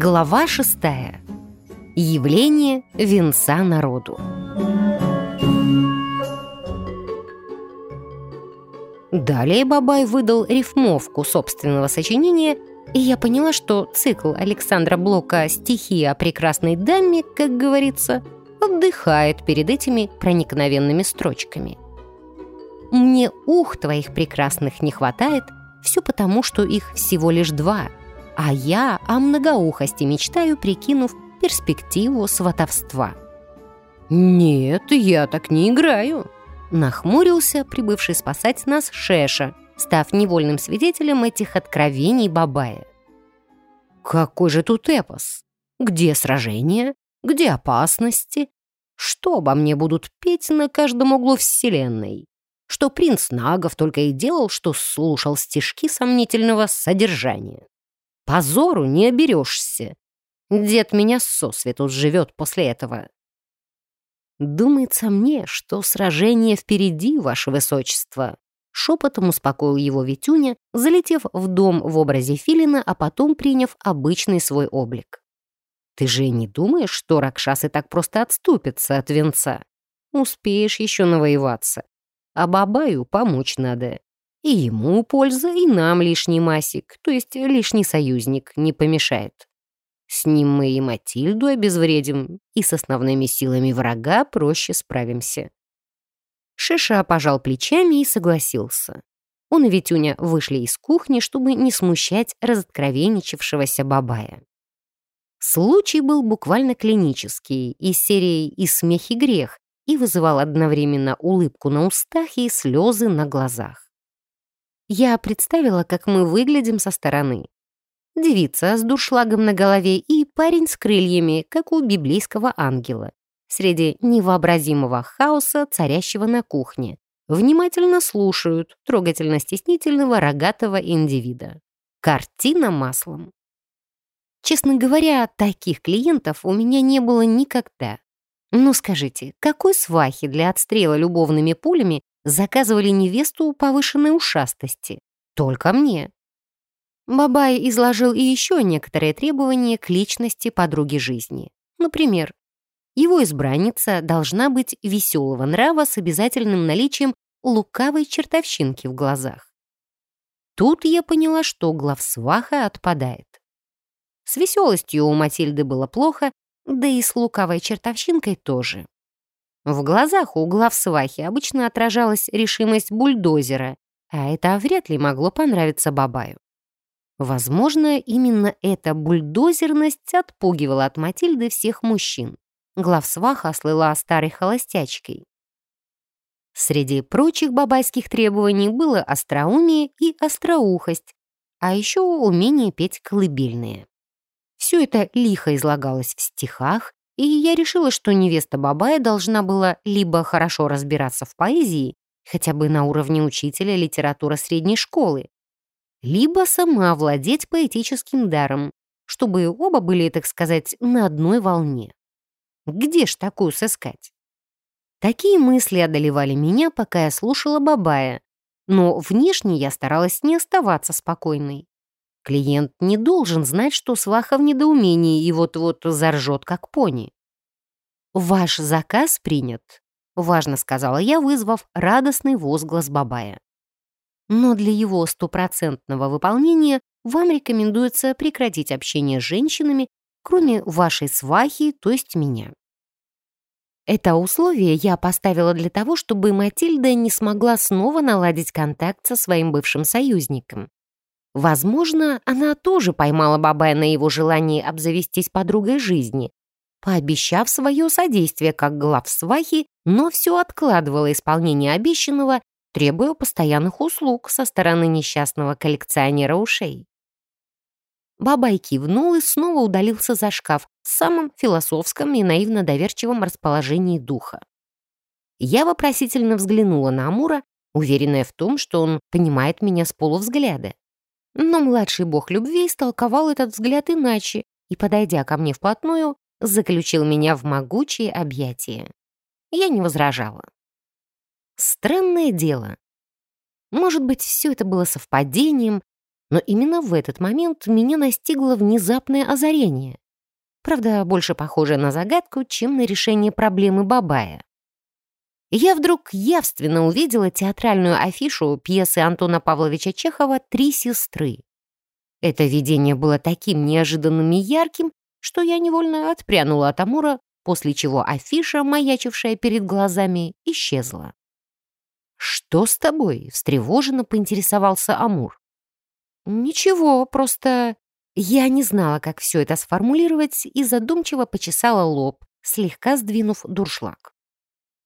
Глава шестая. Явление венца народу. Далее Бабай выдал рифмовку собственного сочинения, и я поняла, что цикл Александра Блока «Стихи о прекрасной даме», как говорится, отдыхает перед этими проникновенными строчками. «Мне ух твоих прекрасных не хватает, все потому, что их всего лишь два, а я о многоухости мечтаю, прикинув перспективу сватовства». «Нет, я так не играю», Нахмурился прибывший спасать нас Шеша, став невольным свидетелем этих откровений Бабая. «Какой же тут эпос? Где сражения? Где опасности? Что обо мне будут петь на каждом углу вселенной? Что принц Нагов только и делал, что слушал стишки сомнительного содержания? Позору не оберешься. Дед меня сосвету живет после этого. «Думается мне, что сражение впереди, ваше высочество», Шепотом успокоил его Витюня, залетев в дом в образе филина, а потом приняв обычный свой облик. «Ты же не думаешь, что Ракшасы так просто отступятся от венца? Успеешь еще навоеваться. А Бабаю помочь надо. И ему польза, и нам лишний масик, то есть лишний союзник, не помешает». С ним мы и Матильду обезвредим, и с основными силами врага проще справимся». Шиша пожал плечами и согласился. Он и Витюня вышли из кухни, чтобы не смущать разоткровенничавшегося бабая. Случай был буквально клинический, из серии «И смех, и грех», и вызывал одновременно улыбку на устах и слезы на глазах. Я представила, как мы выглядим со стороны девица с дуршлагом на голове и парень с крыльями, как у библейского ангела. Среди невообразимого хаоса, царящего на кухне, внимательно слушают трогательно-стеснительного рогатого индивида. Картина маслом. Честно говоря, таких клиентов у меня не было никогда. Ну скажите, какой свахи для отстрела любовными пулями заказывали невесту повышенной ушастости? Только мне. Бабай изложил и еще некоторые требования к личности подруги жизни. Например, его избранница должна быть веселого нрава с обязательным наличием лукавой чертовщинки в глазах. Тут я поняла, что главсваха отпадает. С веселостью у Матильды было плохо, да и с лукавой чертовщинкой тоже. В глазах у главсвахи обычно отражалась решимость бульдозера, а это вряд ли могло понравиться Бабаю. Возможно, именно эта бульдозерность отпугивала от Матильды всех мужчин. Главсваха слыла старой холостячкой. Среди прочих бабайских требований было остроумие и остроухость, а еще умение петь колыбельные. Все это лихо излагалось в стихах, и я решила, что невеста Бабая должна была либо хорошо разбираться в поэзии, хотя бы на уровне учителя литературы средней школы, либо сама владеть поэтическим даром, чтобы оба были, так сказать, на одной волне. Где ж такую сыскать? Такие мысли одолевали меня, пока я слушала Бабая, но внешне я старалась не оставаться спокойной. Клиент не должен знать, что сваха в недоумении и вот-вот заржет, как пони. «Ваш заказ принят», — важно сказала я, вызвав радостный возглас Бабая но для его стопроцентного выполнения вам рекомендуется прекратить общение с женщинами, кроме вашей свахи, то есть меня. Это условие я поставила для того, чтобы Матильда не смогла снова наладить контакт со своим бывшим союзником. Возможно, она тоже поймала Бабая на его желании обзавестись подругой жизни, пообещав свое содействие как глав свахи, но все откладывала исполнение обещанного требуя постоянных услуг со стороны несчастного коллекционера ушей. Бабай кивнул и снова удалился за шкаф в самом философском и наивно доверчивом расположении духа. Я вопросительно взглянула на Амура, уверенная в том, что он понимает меня с полувзгляда. Но младший бог любви истолковал этот взгляд иначе и, подойдя ко мне вплотную, заключил меня в могучие объятия. Я не возражала. Странное дело. Может быть, все это было совпадением, Но именно в этот момент меня настигло внезапное озарение. Правда, больше похожее на загадку, чем на решение проблемы Бабая. Я вдруг явственно увидела театральную афишу пьесы Антона Павловича Чехова «Три сестры». Это видение было таким неожиданным и ярким, что я невольно отпрянула от Амура, после чего афиша, маячившая перед глазами, исчезла. «Что с тобой?» — встревоженно поинтересовался Амур. «Ничего, просто...» Я не знала, как все это сформулировать, и задумчиво почесала лоб, слегка сдвинув дуршлаг.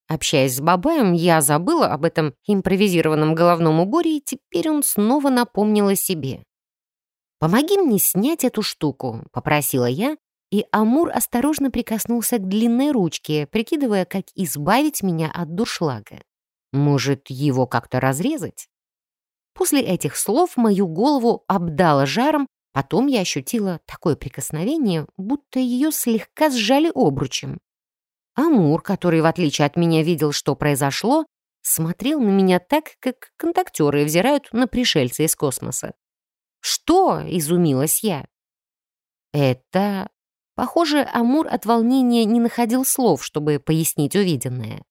Общаясь с Бабаем, я забыла об этом импровизированном головном уборе, и теперь он снова напомнил о себе. «Помоги мне снять эту штуку», — попросила я, и Амур осторожно прикоснулся к длинной ручке, прикидывая, как избавить меня от дуршлага. Может, его как-то разрезать? После этих слов мою голову обдало жаром, потом я ощутила такое прикосновение, будто ее слегка сжали обручем. Амур, который, в отличие от меня, видел, что произошло, смотрел на меня так, как контактеры взирают на пришельца из космоса. «Что?» — изумилась я. «Это...» Похоже, Амур от волнения не находил слов, чтобы пояснить увиденное.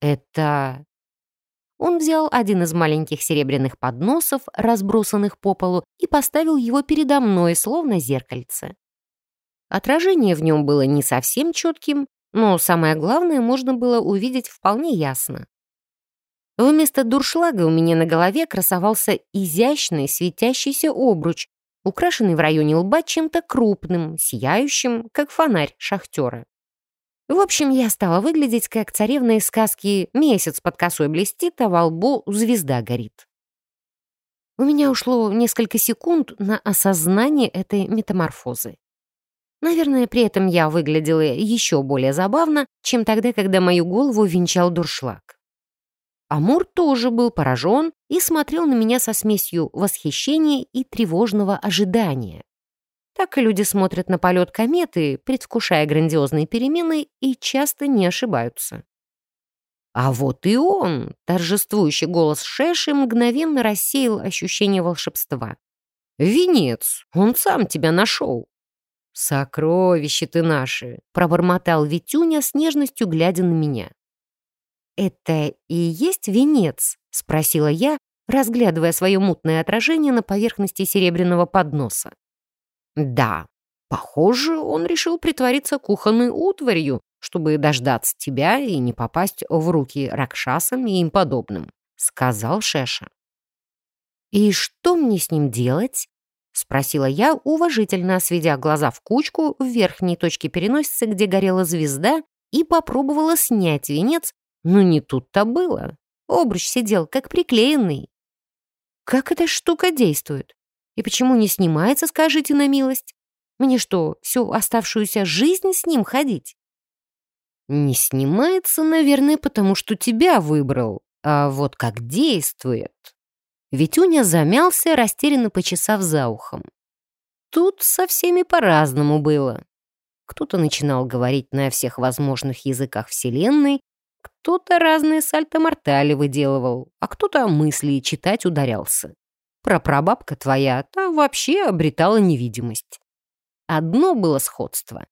«Это...» Он взял один из маленьких серебряных подносов, разбросанных по полу, и поставил его передо мной, словно зеркальце. Отражение в нем было не совсем четким, но самое главное можно было увидеть вполне ясно. Вместо дуршлага у меня на голове красовался изящный светящийся обруч, украшенный в районе лба чем-то крупным, сияющим, как фонарь шахтера. В общем, я стала выглядеть как царевна из сказки «Месяц под косой блестит, а во лбу звезда горит». У меня ушло несколько секунд на осознание этой метаморфозы. Наверное, при этом я выглядела еще более забавно, чем тогда, когда мою голову венчал дуршлаг. Амур тоже был поражен и смотрел на меня со смесью восхищения и тревожного ожидания. Так и люди смотрят на полет кометы, предвкушая грандиозные перемены, и часто не ошибаются. А вот и он, торжествующий голос Шеши, мгновенно рассеял ощущение волшебства. «Венец, он сам тебя нашел!» «Сокровище ты наше!» — пробормотал Витюня с нежностью, глядя на меня. «Это и есть венец?» — спросила я, разглядывая свое мутное отражение на поверхности серебряного подноса. Да, похоже, он решил притвориться кухонной утварью, чтобы дождаться тебя и не попасть в руки ракшасам и им подобным», — сказал Шеша. «И что мне с ним делать?» — спросила я, уважительно сведя глаза в кучку в верхней точке переносицы, где горела звезда, и попробовала снять венец, но не тут-то было. Обруч сидел как приклеенный. «Как эта штука действует?» И почему не снимается, скажите на милость? Мне что, всю оставшуюся жизнь с ним ходить? Не снимается, наверное, потому что тебя выбрал. А вот как действует... Витюня замялся, растерянно почесав за ухом. Тут со всеми по-разному было. Кто-то начинал говорить на всех возможных языках Вселенной, кто-то разные сальто-мортали выделывал, а кто-то мысли читать ударялся. Прапрабабка твоя, та вообще обретала невидимость. Одно было сходство.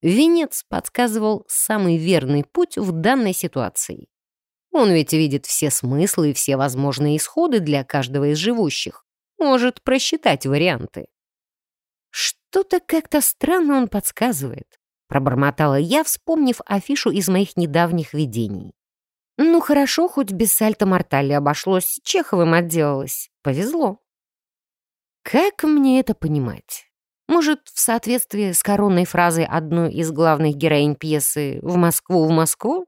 Венец подсказывал самый верный путь в данной ситуации. Он ведь видит все смыслы и все возможные исходы для каждого из живущих. Может просчитать варианты. Что-то как-то странно он подсказывает. Пробормотала я, вспомнив афишу из моих недавних видений. Ну хорошо, хоть без сальто-мортали обошлось, Чеховым отделалось. Повезло. Как мне это понимать? Может, в соответствии с коронной фразой одной из главных героинь пьесы «В Москву, в Москву»?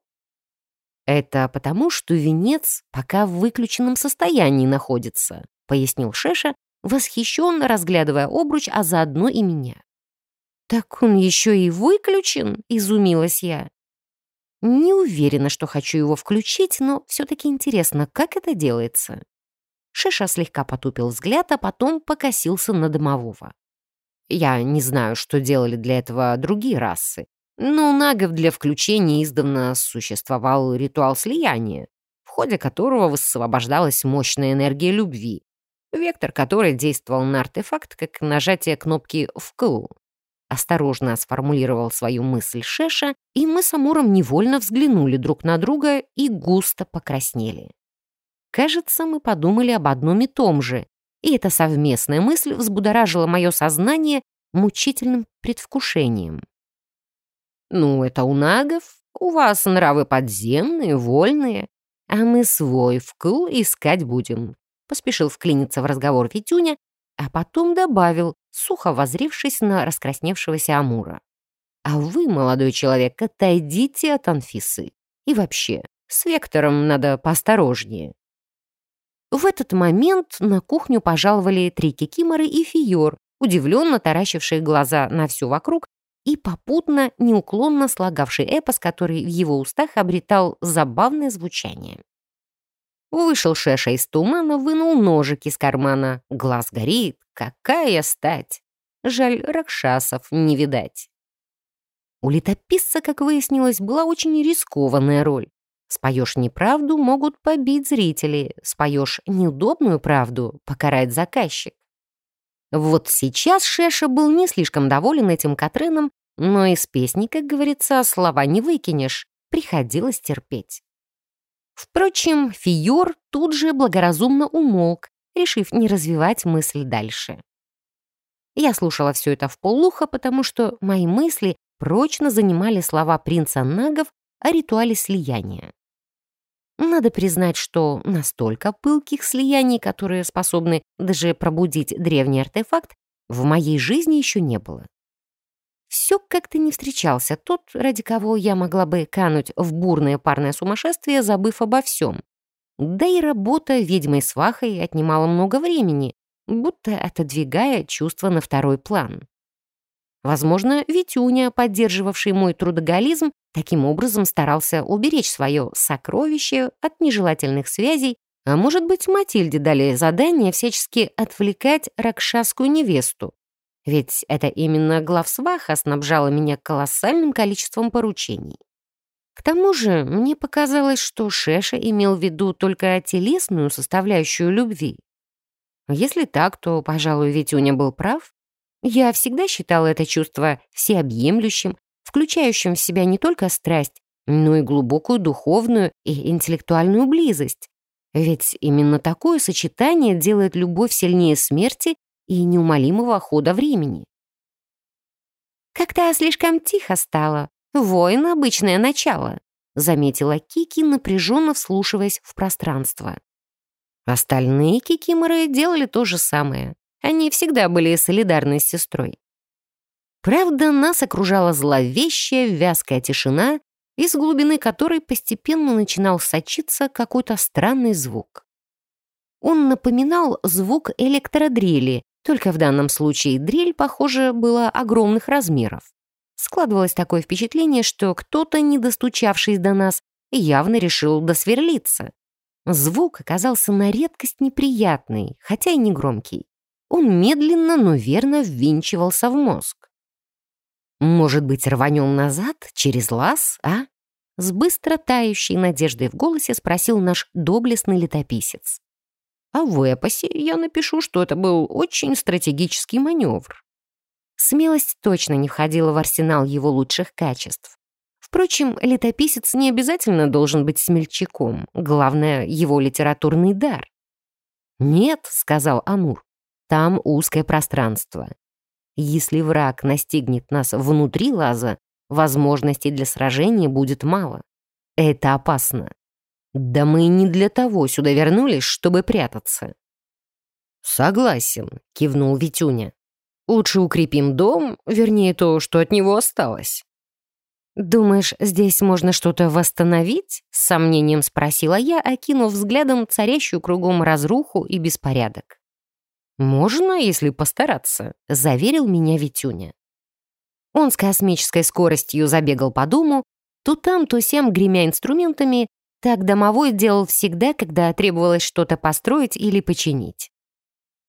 Это потому, что венец пока в выключенном состоянии находится, пояснил Шеша, восхищенно разглядывая обруч, а заодно и меня. «Так он еще и выключен?» — изумилась я. Не уверена, что хочу его включить, но все-таки интересно, как это делается. Шеша слегка потупил взгляд, а потом покосился на домового. Я не знаю, что делали для этого другие расы, но у нагов для включения издавна существовал ритуал слияния, в ходе которого высвобождалась мощная энергия любви. вектор который действовал на артефакт как нажатие кнопки «вкл». Осторожно сформулировал свою мысль Шеша, и мы с Амуром невольно взглянули друг на друга и густо покраснели. Кажется, мы подумали об одном и том же, и эта совместная мысль взбудоражила мое сознание мучительным предвкушением. «Ну, это у нагов, у вас нравы подземные, вольные, а мы свой вкл искать будем», поспешил вклиниться в разговор Витюня, а потом добавил, сухо возрившись на раскрасневшегося Амура. «А вы, молодой человек, отойдите от Анфисы. И вообще, с Вектором надо поосторожнее». В этот момент на кухню пожаловали три кикиморы и фиор, удивленно таращившие глаза на все вокруг и попутно неуклонно слагавший эпос, который в его устах обретал забавное звучание. Вышел Шеша из тумана, вынул ножик из кармана. Глаз горит. Какая стать! Жаль, ракшасов не видать. У летописца, как выяснилось, была очень рискованная роль. Споешь неправду, могут побить зрители. Споешь неудобную правду, покарает заказчик. Вот сейчас Шеша был не слишком доволен этим Катреном, но из песни, как говорится, слова не выкинешь. Приходилось терпеть. Впрочем, Фиор тут же благоразумно умолк, решив не развивать мысль дальше. Я слушала все это в полухо, потому что мои мысли прочно занимали слова принца Нагов о ритуале слияния. Надо признать, что настолько пылких слияний, которые способны даже пробудить древний артефакт, в моей жизни еще не было. Все как-то не встречался тот, ради кого я могла бы кануть в бурное парное сумасшествие, забыв обо всем. Да и работа ведьмой-свахой отнимала много времени, будто отодвигая чувства на второй план. Возможно, Витюня, поддерживавший мой трудоголизм, таким образом старался уберечь свое сокровище от нежелательных связей, а может быть, Матильде дали задание всячески отвлекать ракшасскую невесту. Ведь это именно главсваха снабжала меня колоссальным количеством поручений. К тому же мне показалось, что Шеша имел в виду только телесную составляющую любви. Если так, то, пожалуй, Витюня был прав. Я всегда считала это чувство всеобъемлющим, включающим в себя не только страсть, но и глубокую духовную и интеллектуальную близость. Ведь именно такое сочетание делает любовь сильнее смерти и неумолимого хода времени. «Как-то слишком тихо стало. Войн — обычное начало», — заметила Кики, напряженно вслушиваясь в пространство. Остальные кикиморы делали то же самое. Они всегда были солидарны с сестрой. Правда, нас окружала зловещая, вязкая тишина, из глубины которой постепенно начинал сочиться какой-то странный звук. Он напоминал звук электродрели, только в данном случае дрель, похоже, была огромных размеров. Складывалось такое впечатление, что кто-то, не достучавшись до нас, явно решил досверлиться. Звук оказался на редкость неприятный, хотя и не громкий. Он медленно, но верно ввинчивался в мозг. «Может быть, рванем назад, через лаз, а?» С быстро тающей надеждой в голосе спросил наш доблестный летописец. А в эпосе я напишу, что это был очень стратегический маневр. Смелость точно не входила в арсенал его лучших качеств. Впрочем, летописец не обязательно должен быть смельчаком, главное — его литературный дар. «Нет», — сказал Амур, — «там узкое пространство. Если враг настигнет нас внутри лаза, возможностей для сражения будет мало. Это опасно. Да мы не для того сюда вернулись, чтобы прятаться». «Согласен», — кивнул Витюня. «Лучше укрепим дом, вернее, то, что от него осталось». «Думаешь, здесь можно что-то восстановить?» — с сомнением спросила я, окинув взглядом царящую кругом разруху и беспорядок. «Можно, если постараться», — заверил меня Витюня. Он с космической скоростью забегал по дому, то там, то сям гремя инструментами, так домовой делал всегда, когда требовалось что-то построить или починить.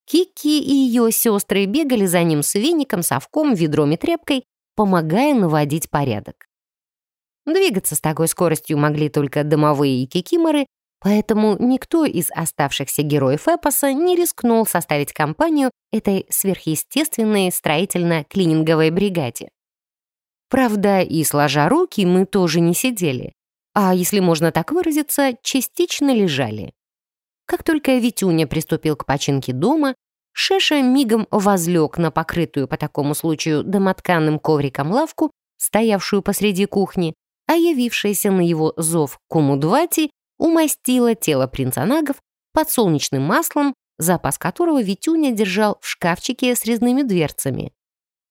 Кики и ее сестры бегали за ним с веником, совком, ведром и тряпкой, помогая наводить порядок. Двигаться с такой скоростью могли только домовые и кикиморы, Поэтому никто из оставшихся героев эпоса не рискнул составить компанию этой сверхъестественной строительно-клининговой бригаде. Правда, и сложа руки мы тоже не сидели, а, если можно так выразиться, частично лежали. Как только Витюня приступил к починке дома, Шеша мигом возлег на покрытую по такому случаю домотканным ковриком лавку, стоявшую посреди кухни, а явившаяся на его зов Кумудвати умастила тело принца Нагов подсолнечным маслом, запас которого Витюня держал в шкафчике с резными дверцами,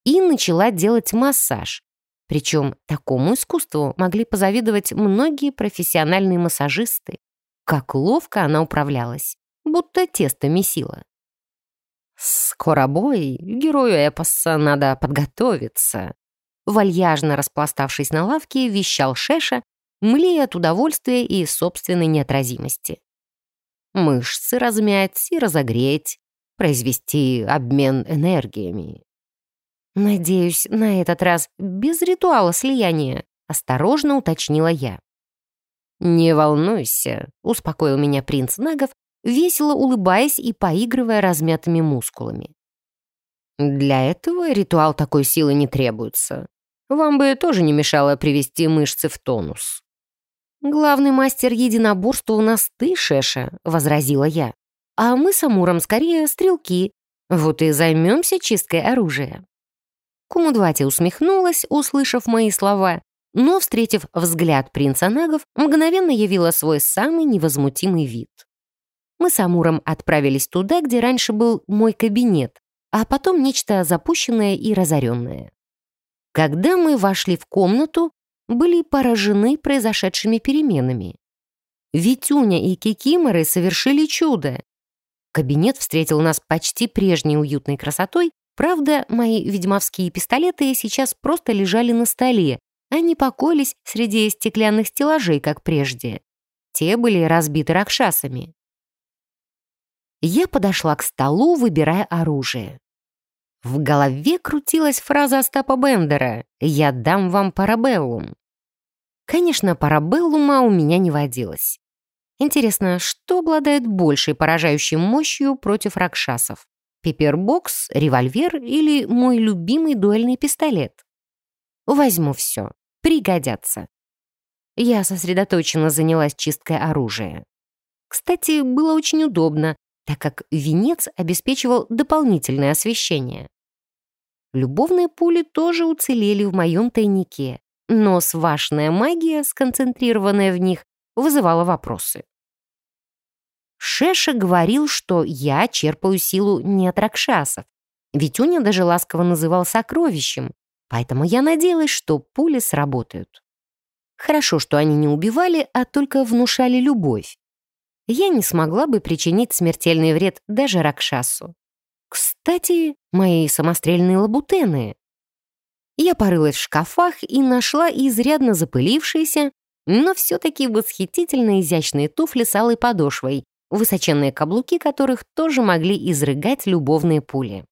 и начала делать массаж. Причем такому искусству могли позавидовать многие профессиональные массажисты. Как ловко она управлялась, будто тесто месила. «Скоро бой, герою эпоса надо подготовиться», вальяжно распластавшись на лавке, вещал Шеша, млея от удовольствия и собственной неотразимости. Мышцы размять и разогреть, произвести обмен энергиями. «Надеюсь, на этот раз без ритуала слияния», — осторожно уточнила я. «Не волнуйся», — успокоил меня принц Нагов, весело улыбаясь и поигрывая размятыми мускулами. «Для этого ритуал такой силы не требуется. Вам бы тоже не мешало привести мышцы в тонус». «Главный мастер единоборства у нас ты, Шеша», — возразила я. «А мы с Амуром скорее стрелки. Вот и займемся чисткой оружия». Кумудвати усмехнулась, услышав мои слова, но, встретив взгляд принца Нагов, мгновенно явила свой самый невозмутимый вид. Мы с Амуром отправились туда, где раньше был мой кабинет, а потом нечто запущенное и разоренное. Когда мы вошли в комнату, были поражены произошедшими переменами. Витюня и Кикиморы совершили чудо. Кабинет встретил нас почти прежней уютной красотой, правда, мои ведьмовские пистолеты сейчас просто лежали на столе, а не покоились среди стеклянных стеллажей, как прежде. Те были разбиты ракшасами. Я подошла к столу, выбирая оружие. В голове крутилась фраза Остапа Бендера «Я дам вам парабеллум». Конечно, парабеллума у меня не водилось. Интересно, что обладает большей поражающей мощью против ракшасов? Пипербокс, револьвер или мой любимый дуэльный пистолет? Возьму все. Пригодятся. Я сосредоточенно занялась чисткой оружия. Кстати, было очень удобно, так как венец обеспечивал дополнительное освещение. Любовные пули тоже уцелели в моем тайнике, но свашная магия, сконцентрированная в них, вызывала вопросы. Шеша говорил, что я черпаю силу не от ракшасов. Витюня даже ласково называл сокровищем, поэтому я надеялась, что пули сработают. Хорошо, что они не убивали, а только внушали любовь. Я не смогла бы причинить смертельный вред даже Ракшасу. Кстати, мои самострельные лабутены. Я порылась в шкафах и нашла изрядно запылившиеся, но все-таки восхитительно изящные туфли с алой подошвой, высоченные каблуки которых тоже могли изрыгать любовные пули.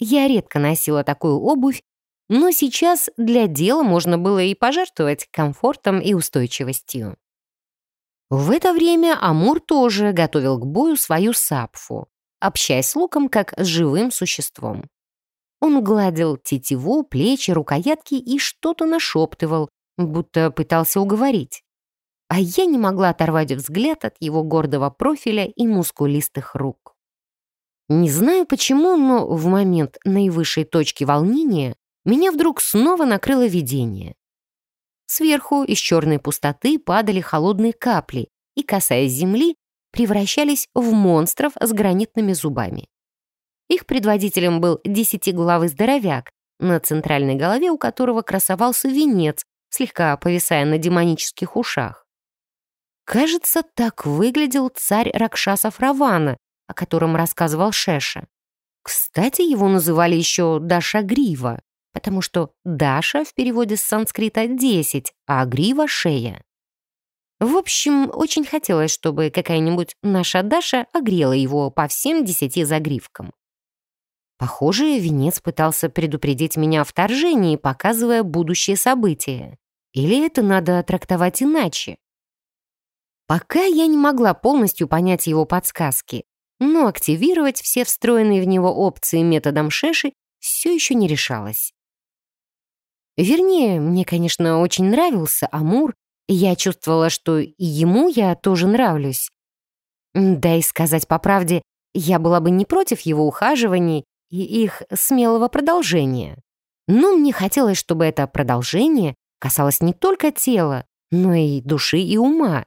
Я редко носила такую обувь, но сейчас для дела можно было и пожертвовать комфортом и устойчивостью. В это время Амур тоже готовил к бою свою сапфу, общаясь с луком как с живым существом. Он гладил тетиву, плечи, рукоятки и что-то нашептывал, будто пытался уговорить. А я не могла оторвать взгляд от его гордого профиля и мускулистых рук. Не знаю почему, но в момент наивысшей точки волнения меня вдруг снова накрыло видение. Сверху из черной пустоты падали холодные капли и, касаясь земли, превращались в монстров с гранитными зубами. Их предводителем был десятиглавый здоровяк, на центральной голове у которого красовался венец, слегка повисая на демонических ушах. Кажется, так выглядел царь Ракшасов Равана, о котором рассказывал Шеша. Кстати, его называли еще Даша Грива, потому что Даша в переводе с санскрита «десять», а Грива — шея. В общем, очень хотелось, чтобы какая-нибудь наша Даша огрела его по всем десяти загривкам. Похоже, венец пытался предупредить меня о вторжении, показывая будущее события. Или это надо трактовать иначе? Пока я не могла полностью понять его подсказки, но активировать все встроенные в него опции методом Шеши все еще не решалась. Вернее, мне, конечно, очень нравился Амур, и я чувствовала, что и ему я тоже нравлюсь. Да и сказать по правде, я была бы не против его ухаживаний и их смелого продолжения. Но мне хотелось, чтобы это продолжение касалось не только тела, но и души и ума.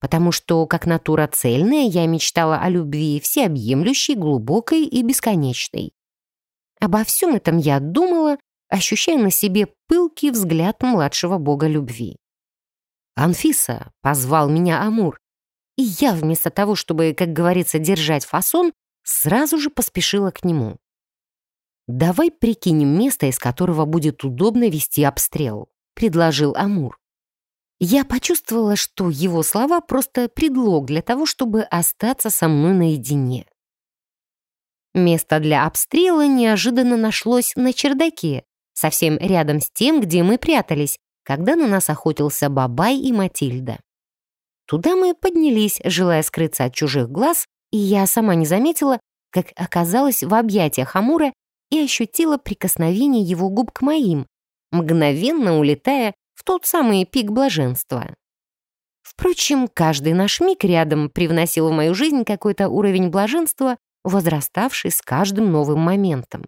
Потому что, как натура цельная, я мечтала о любви всеобъемлющей, глубокой и бесконечной. Обо всем этом я думала, ощущая на себе пылкий взгляд младшего бога любви. «Анфиса!» — позвал меня Амур. И я, вместо того, чтобы, как говорится, держать фасон, сразу же поспешила к нему. «Давай прикинем место, из которого будет удобно вести обстрел», — предложил Амур. Я почувствовала, что его слова просто предлог для того, чтобы остаться со мной наедине. Место для обстрела неожиданно нашлось на чердаке, совсем рядом с тем, где мы прятались, когда на нас охотился Бабай и Матильда. Туда мы поднялись, желая скрыться от чужих глаз, и я сама не заметила, как оказалась в объятиях Амура и ощутила прикосновение его губ к моим, мгновенно улетая в тот самый пик блаженства. Впрочем, каждый наш миг рядом привносил в мою жизнь какой-то уровень блаженства, возраставший с каждым новым моментом.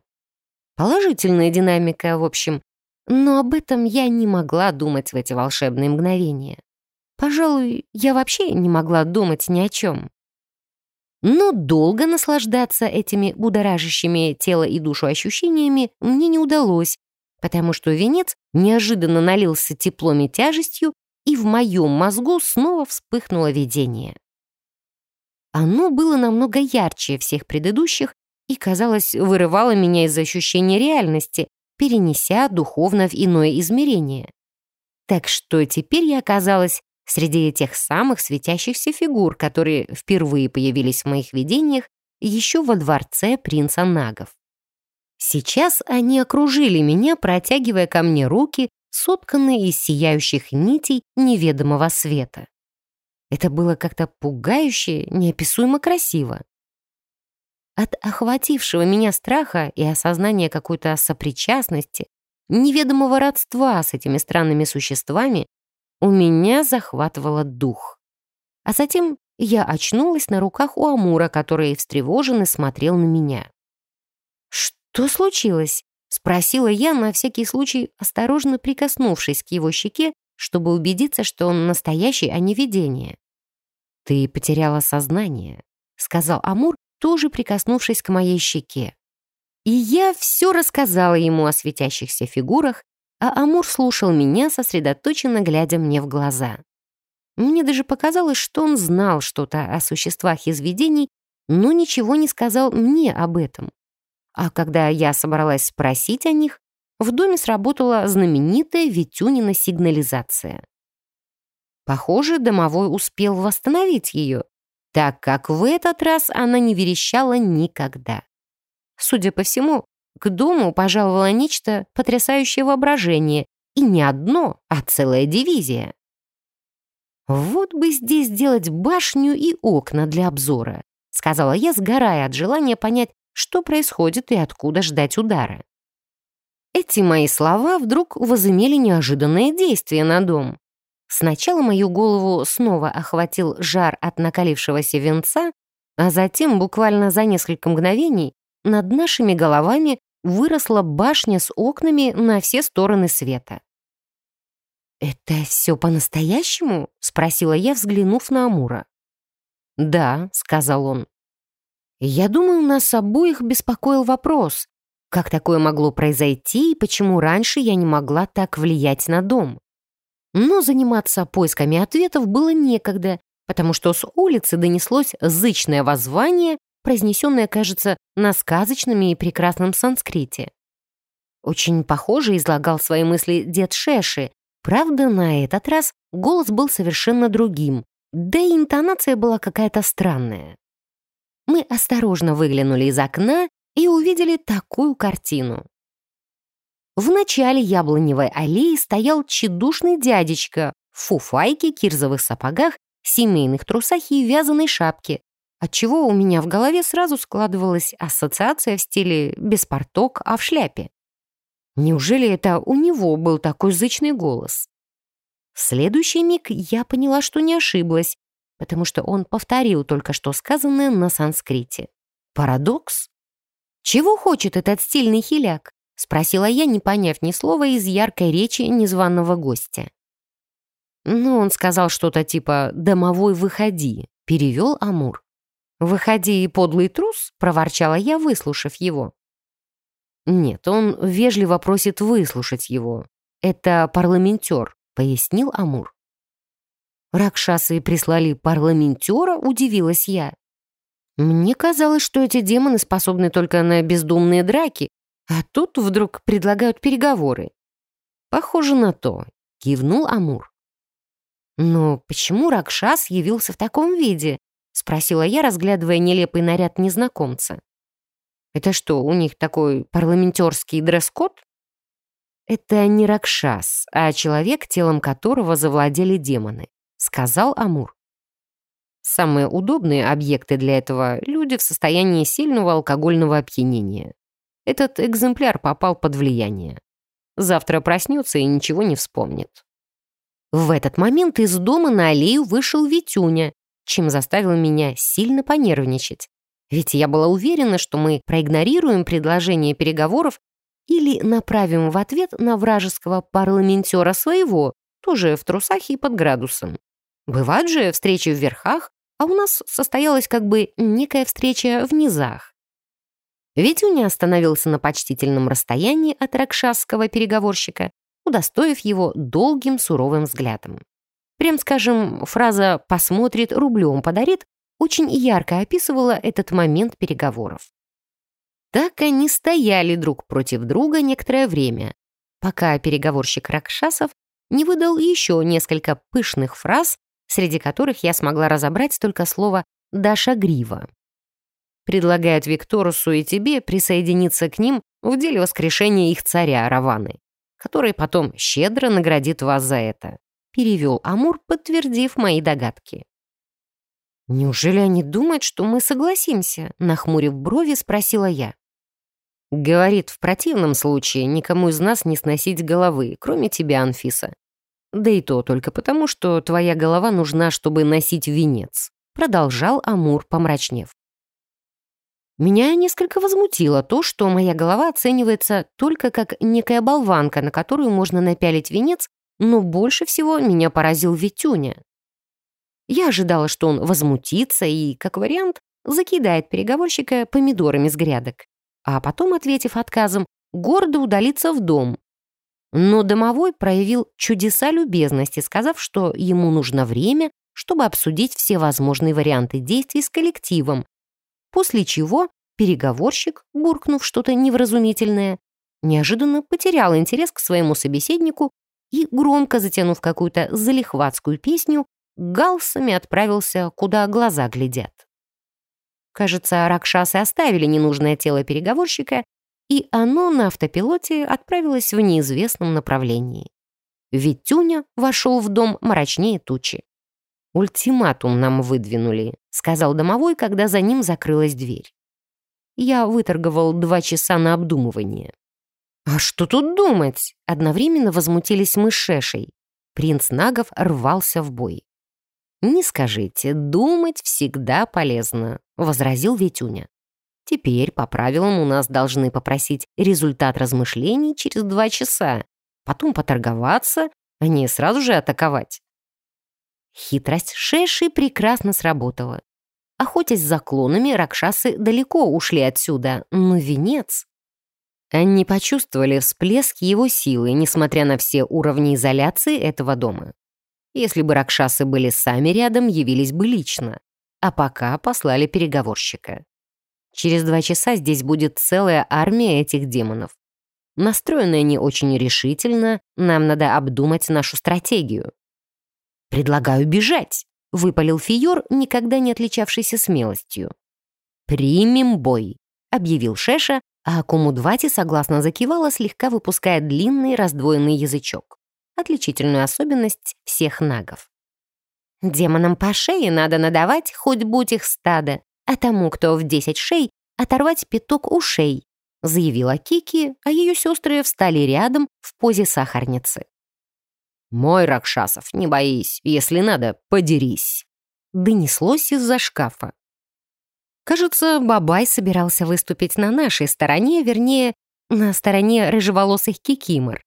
Положительная динамика, в общем, но об этом я не могла думать в эти волшебные мгновения. Пожалуй, я вообще не могла думать ни о чем. Но долго наслаждаться этими будоражащими тело и душу ощущениями мне не удалось, потому что венец неожиданно налился теплом и тяжестью, и в моем мозгу снова вспыхнуло видение. Оно было намного ярче всех предыдущих и, казалось, вырывало меня из ощущения реальности, перенеся духовно в иное измерение. Так что теперь я оказалась среди тех самых светящихся фигур, которые впервые появились в моих видениях еще во дворце принца Нагов. Сейчас они окружили меня, протягивая ко мне руки, сотканные из сияющих нитей неведомого света. Это было как-то пугающе, неописуемо красиво. От охватившего меня страха и осознания какой-то сопричастности, неведомого родства с этими странными существами, у меня захватывало дух. А затем я очнулась на руках у Амура, который встревоженно смотрел на меня. «Что случилось?» — спросила я, на всякий случай осторожно прикоснувшись к его щеке, чтобы убедиться, что он настоящий, а не видение. «Ты потеряла сознание», — сказал Амур, тоже прикоснувшись к моей щеке. И я все рассказала ему о светящихся фигурах, а Амур слушал меня, сосредоточенно глядя мне в глаза. Мне даже показалось, что он знал что-то о существах из видений, но ничего не сказал мне об этом. А когда я собралась спросить о них, в доме сработала знаменитая Витюнина сигнализация. Похоже, домовой успел восстановить ее, так как в этот раз она не верещала никогда. Судя по всему, к дому пожаловало нечто потрясающее воображение, и не одно, а целая дивизия. «Вот бы здесь сделать башню и окна для обзора», сказала я, сгорая от желания понять, что происходит и откуда ждать удара. Эти мои слова вдруг возымели неожиданное действие на дом. Сначала мою голову снова охватил жар от накалившегося венца, а затем, буквально за несколько мгновений, над нашими головами выросла башня с окнами на все стороны света. «Это все по-настоящему?» — спросила я, взглянув на Амура. «Да», — сказал он. «Я думаю, нас обоих беспокоил вопрос, как такое могло произойти и почему раньше я не могла так влиять на дом. Но заниматься поисками ответов было некогда, потому что с улицы донеслось зычное воззвание произнесенное, кажется, на сказочном и прекрасном санскрите. Очень похоже излагал свои мысли дед Шеши, правда, на этот раз голос был совершенно другим, да и интонация была какая-то странная. Мы осторожно выглянули из окна и увидели такую картину. В начале яблоневой аллеи стоял тщедушный дядечка в фуфайке, кирзовых сапогах, семейных трусах и вязаной шапке, отчего у меня в голове сразу складывалась ассоциация в стиле «без порток, а в шляпе». Неужели это у него был такой зычный голос? В следующий миг я поняла, что не ошиблась, потому что он повторил только что сказанное на санскрите. Парадокс? «Чего хочет этот стильный хиляк?» — спросила я, не поняв ни слова из яркой речи незваного гостя. Ну, он сказал что-то типа «домовой, выходи», — перевел Амур. «Выходи, подлый трус», — проворчала я, выслушав его. Нет, он вежливо просит выслушать его. Это парламентер, пояснил Амур. Ракшасы прислали парламентера, удивилась я. Мне казалось, что эти демоны способны только на бездумные драки, а тут вдруг предлагают переговоры. Похоже на то, кивнул Амур. Но почему Ракшас явился в таком виде? Спросила я, разглядывая нелепый наряд незнакомца. Это что, у них такой парламентерский дресс-код? Это не Ракшас, а человек, телом которого завладели демоны, сказал Амур. Самые удобные объекты для этого — люди в состоянии сильного алкогольного опьянения. Этот экземпляр попал под влияние. Завтра проснется и ничего не вспомнит. В этот момент из дома на аллею вышел Витюня чем заставило меня сильно понервничать. Ведь я была уверена, что мы проигнорируем предложение переговоров или направим в ответ на вражеского парламентера своего, тоже в трусах и под градусом. Бывают же встречи в верхах, а у нас состоялась как бы некая встреча в низах. Витюня остановился на почтительном расстоянии от ракшасского переговорщика, удостоив его долгим суровым взглядом. Прям скажем, фраза «посмотрит, рублем подарит» очень ярко описывала этот момент переговоров. Так они стояли друг против друга некоторое время, пока переговорщик Ракшасов не выдал еще несколько пышных фраз, среди которых я смогла разобрать только слово «Даша Грива». Предлагает Викторусу и тебе присоединиться к ним в деле воскрешения их царя Раваны, который потом щедро наградит вас за это перевел Амур, подтвердив мои догадки. «Неужели они думают, что мы согласимся?» Нахмурив брови, спросила я. «Говорит, в противном случае никому из нас не сносить головы, кроме тебя, Анфиса. Да и то только потому, что твоя голова нужна, чтобы носить венец», продолжал Амур, помрачнев. Меня несколько возмутило то, что моя голова оценивается только как некая болванка, на которую можно напялить венец но больше всего меня поразил Витюня. Я ожидала, что он возмутится и, как вариант, закидает переговорщика помидорами с грядок, а потом, ответив отказом, гордо удалится в дом. Но домовой проявил чудеса любезности, сказав, что ему нужно время, чтобы обсудить все возможные варианты действий с коллективом, после чего переговорщик, буркнув что-то невразумительное, неожиданно потерял интерес к своему собеседнику и, громко затянув какую-то залихватскую песню, галсами отправился, куда глаза глядят. Кажется, ракшасы оставили ненужное тело переговорщика, и оно на автопилоте отправилось в неизвестном направлении. Ведь Тюня вошел в дом мрачнее тучи. «Ультиматум нам выдвинули», — сказал домовой, когда за ним закрылась дверь. Я выторговал два часа на обдумывание. «А что тут думать?» — одновременно возмутились мы с Шешей. Принц Нагов рвался в бой. «Не скажите, думать всегда полезно», — возразил Ветюня. «Теперь, по правилам, у нас должны попросить результат размышлений через два часа, потом поторговаться, а не сразу же атаковать». Хитрость Шеши прекрасно сработала. Охотясь за клонами, ракшасы далеко ушли отсюда, но венец... Они почувствовали всплеск его силы, несмотря на все уровни изоляции этого дома. Если бы ракшасы были сами рядом, явились бы лично. А пока послали переговорщика. Через два часа здесь будет целая армия этих демонов. Настроены они очень решительно, нам надо обдумать нашу стратегию. «Предлагаю бежать», — выпалил Фиор, никогда не отличавшийся смелостью. «Примем бой», — объявил Шеша, а Кумудвати согласно закивала, слегка выпуская длинный раздвоенный язычок. Отличительную особенность всех нагов. Демонам по шее надо надавать, хоть будь их стадо, а тому, кто в десять шей, оторвать пяток ушей, заявила Кики, а ее сестры встали рядом в позе сахарницы. «Мой Ракшасов, не боись, если надо, подерись», донеслось из-за шкафа. Кажется, Бабай собирался выступить на нашей стороне, вернее, на стороне рыжеволосых кикимор.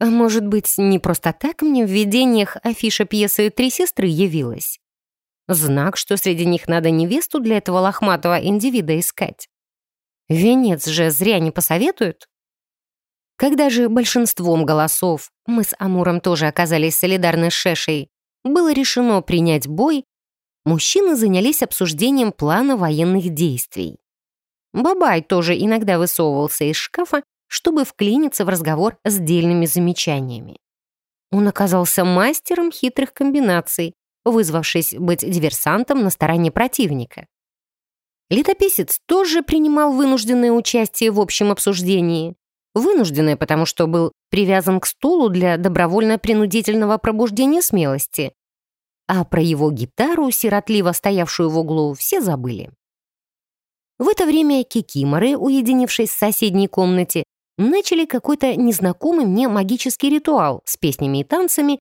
А может быть, не просто так мне в видениях афиша пьесы «Три сестры» явилась? Знак, что среди них надо невесту для этого лохматого индивида искать. Венец же зря не посоветуют. Когда же большинством голосов, мы с Амуром тоже оказались солидарны с Шешей, было решено принять бой, мужчины занялись обсуждением плана военных действий. Бабай тоже иногда высовывался из шкафа, чтобы вклиниться в разговор с дельными замечаниями. Он оказался мастером хитрых комбинаций, вызвавшись быть диверсантом на стороне противника. Летописец тоже принимал вынужденное участие в общем обсуждении. Вынужденное, потому что был привязан к стулу для добровольно-принудительного пробуждения смелости, а про его гитару, сиротливо стоявшую в углу, все забыли. В это время кикиморы, уединившись в соседней комнате, начали какой-то незнакомый мне магический ритуал с песнями и танцами,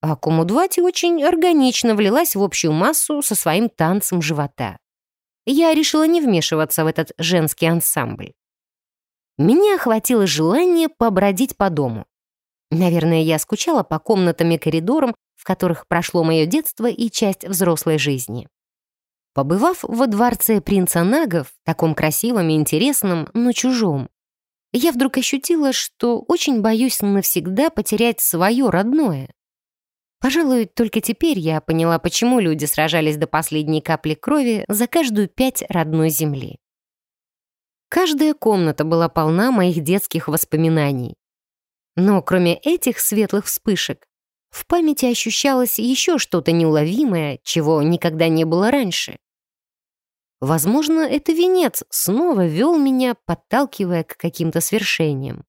а Кумудвати очень органично влилась в общую массу со своим танцем живота. Я решила не вмешиваться в этот женский ансамбль. Меня охватило желание побродить по дому. Наверное, я скучала по комнатам и коридорам, в которых прошло мое детство и часть взрослой жизни. Побывав во дворце принца Нагов, таком красивом и интересном, но чужом, я вдруг ощутила, что очень боюсь навсегда потерять свое родное. Пожалуй, только теперь я поняла, почему люди сражались до последней капли крови за каждую пять родной земли. Каждая комната была полна моих детских воспоминаний. Но кроме этих светлых вспышек, в памяти ощущалось еще что-то неуловимое, чего никогда не было раньше. Возможно, это венец снова вел меня, подталкивая к каким-то свершениям.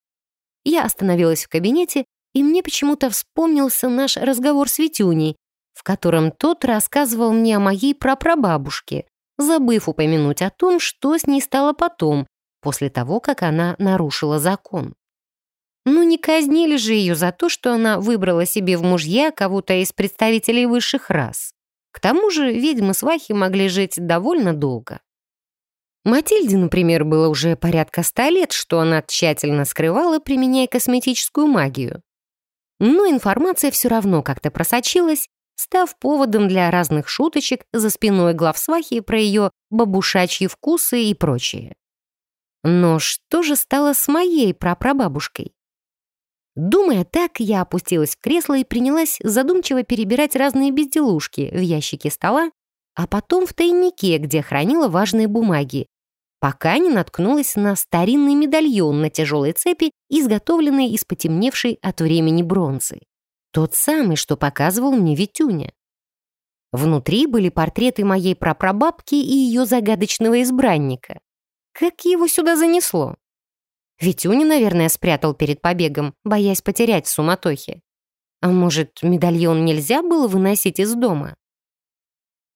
Я остановилась в кабинете, и мне почему-то вспомнился наш разговор с Витюней, в котором тот рассказывал мне о моей прапрабабушке, забыв упомянуть о том, что с ней стало потом, после того, как она нарушила закон. Ну не казнили же ее за то, что она выбрала себе в мужья кого-то из представителей высших рас. К тому же ведьмы-свахи могли жить довольно долго. Матильде, например, было уже порядка ста лет, что она тщательно скрывала, применяя косметическую магию. Но информация все равно как-то просочилась, став поводом для разных шуточек за спиной главсвахи про ее бабушачьи вкусы и прочее. Но что же стало с моей прапрабабушкой? Думая так, я опустилась в кресло и принялась задумчиво перебирать разные безделушки в ящике стола, а потом в тайнике, где хранила важные бумаги, пока не наткнулась на старинный медальон на тяжелой цепи, изготовленный из потемневшей от времени бронзы. Тот самый, что показывал мне Витюня. Внутри были портреты моей прапрабабки и ее загадочного избранника. Как его сюда занесло? Витюня, наверное, спрятал перед побегом, боясь потерять в суматохе. А может, медальон нельзя было выносить из дома?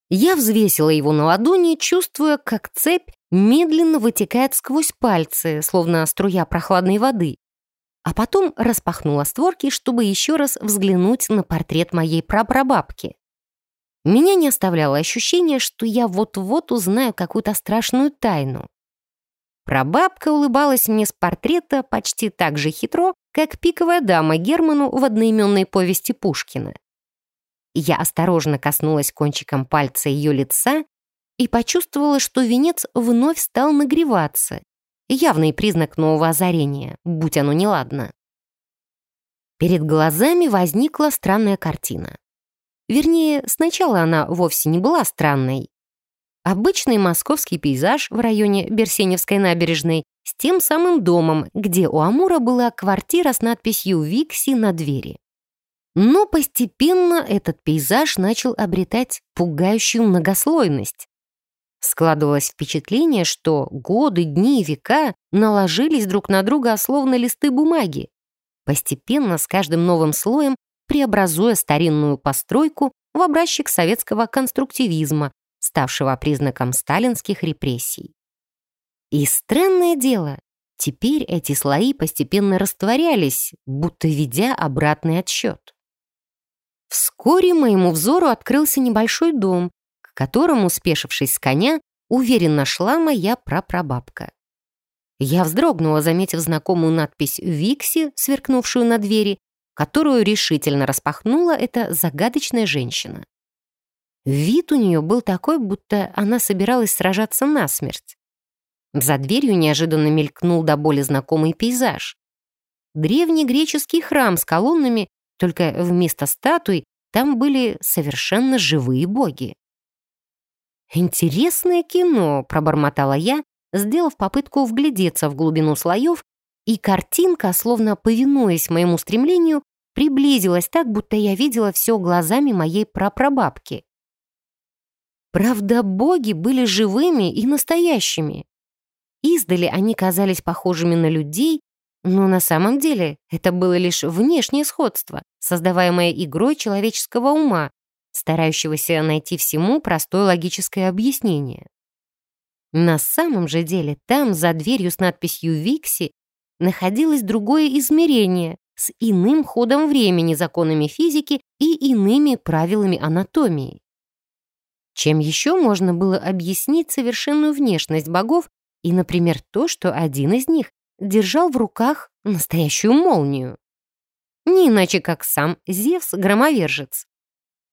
Я взвесила его на ладони, чувствуя, как цепь медленно вытекает сквозь пальцы, словно струя прохладной воды. А потом распахнула створки, чтобы еще раз взглянуть на портрет моей прапрабабки. Меня не оставляло ощущение, что я вот-вот узнаю какую-то страшную тайну. Прабабка улыбалась мне с портрета почти так же хитро, как пиковая дама Герману в одноименной повести Пушкина. Я осторожно коснулась кончиком пальца ее лица и почувствовала, что венец вновь стал нагреваться. Явный признак нового озарения, будь оно неладно. Перед глазами возникла странная картина. Вернее, сначала она вовсе не была странной, Обычный московский пейзаж в районе Берсеневской набережной с тем самым домом, где у Амура была квартира с надписью «Викси» на двери. Но постепенно этот пейзаж начал обретать пугающую многослойность. Складывалось впечатление, что годы, дни и века наложились друг на друга словно листы бумаги, постепенно с каждым новым слоем преобразуя старинную постройку в образчик советского конструктивизма, ставшего признаком сталинских репрессий. И странное дело, теперь эти слои постепенно растворялись, будто ведя обратный отсчет. Вскоре моему взору открылся небольшой дом, к которому, спешившись с коня, уверенно шла моя прапрабабка. Я вздрогнула, заметив знакомую надпись «Викси», сверкнувшую на двери, которую решительно распахнула эта загадочная женщина. Вид у нее был такой, будто она собиралась сражаться насмерть. За дверью неожиданно мелькнул до боли знакомый пейзаж. Древний греческий храм с колоннами, только вместо статуй там были совершенно живые боги. «Интересное кино», — пробормотала я, сделав попытку вглядеться в глубину слоев, и картинка, словно повинуясь моему стремлению, приблизилась так, будто я видела все глазами моей прапрабабки. Правда, боги были живыми и настоящими. Издали они казались похожими на людей, но на самом деле это было лишь внешнее сходство, создаваемое игрой человеческого ума, старающегося найти всему простое логическое объяснение. На самом же деле там, за дверью с надписью «Викси», находилось другое измерение с иным ходом времени, законами физики и иными правилами анатомии. Чем еще можно было объяснить совершенную внешность богов и, например, то, что один из них держал в руках настоящую молнию? Не иначе, как сам Зевс-громовержец.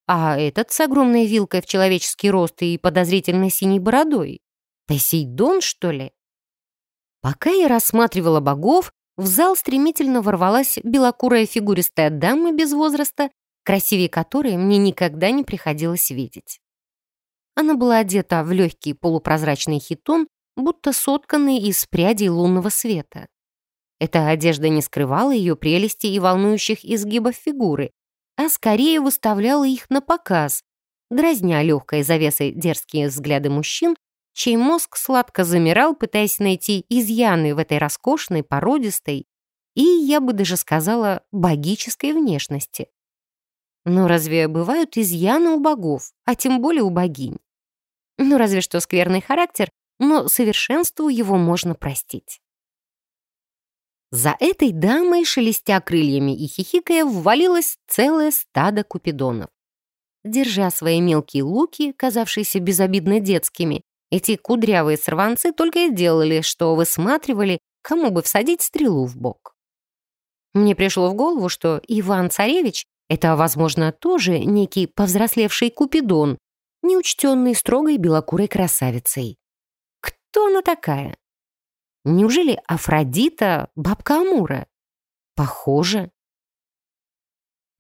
А этот с огромной вилкой в человеческий рост и подозрительно синей бородой. Посейдон, что ли? Пока я рассматривала богов, в зал стремительно ворвалась белокурая фигуристая дама без возраста, красивее которой мне никогда не приходилось видеть. Она была одета в легкий полупрозрачный хитон, будто сотканный из прядей лунного света. Эта одежда не скрывала ее прелести и волнующих изгибов фигуры, а скорее выставляла их на показ, дразня легкой завесой дерзкие взгляды мужчин, чей мозг сладко замирал, пытаясь найти изъяны в этой роскошной, породистой и, я бы даже сказала, богической внешности. Но разве бывают изъяны у богов, а тем более у богинь? Ну, разве что скверный характер, но совершенству его можно простить. За этой дамой, шелестя крыльями и хихикая, ввалилось целое стадо купидонов. Держа свои мелкие луки, казавшиеся безобидно детскими, эти кудрявые сорванцы только и делали, что высматривали, кому бы всадить стрелу в бок. Мне пришло в голову, что Иван-царевич — это, возможно, тоже некий повзрослевший купидон, неучтенный строгой белокурой красавицей. Кто она такая? Неужели Афродита — бабка Амура? Похоже.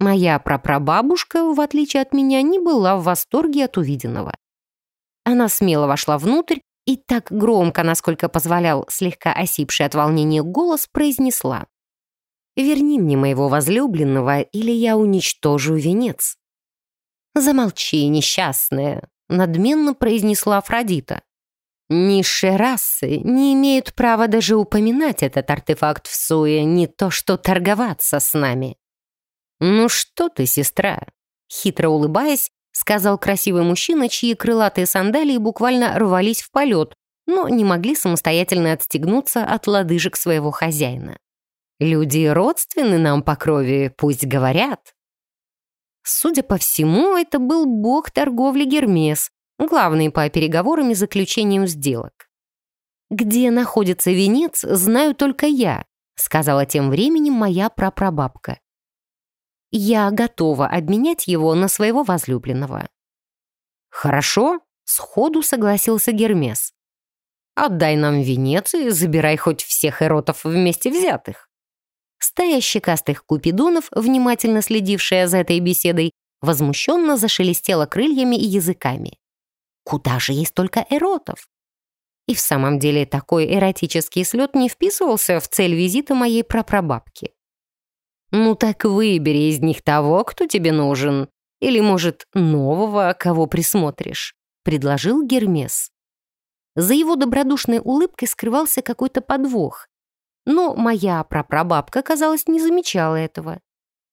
Моя прапрабабушка, в отличие от меня, не была в восторге от увиденного. Она смело вошла внутрь и так громко, насколько позволял слегка осипший от волнения голос, произнесла. «Верни мне моего возлюбленного, или я уничтожу венец». «Замолчи, несчастная», — надменно произнесла Афродита. «Низшие расы не имеют права даже упоминать этот артефакт в суе, не то что торговаться с нами». «Ну что ты, сестра?» Хитро улыбаясь, сказал красивый мужчина, чьи крылатые сандалии буквально рвались в полет, но не могли самостоятельно отстегнуться от лодыжек своего хозяина. «Люди родственны нам по крови, пусть говорят». Судя по всему, это был бог торговли Гермес, главный по переговорам и заключениям сделок. «Где находится венец, знаю только я», сказала тем временем моя прапрабабка. Я готова обменять его на своего возлюбленного». «Хорошо», — сходу согласился Гермес. «Отдай нам венец и забирай хоть всех эротов вместе взятых». Стая щекастых купидонов, внимательно следившая за этой беседой, возмущенно зашелестела крыльями и языками. «Куда же есть только эротов?» И в самом деле такой эротический слет не вписывался в цель визита моей прапрабабки. «Ну так выбери из них того, кто тебе нужен. Или, может, нового, кого присмотришь», — предложил Гермес. За его добродушной улыбкой скрывался какой-то подвох. Но моя прапрабабка, казалось, не замечала этого.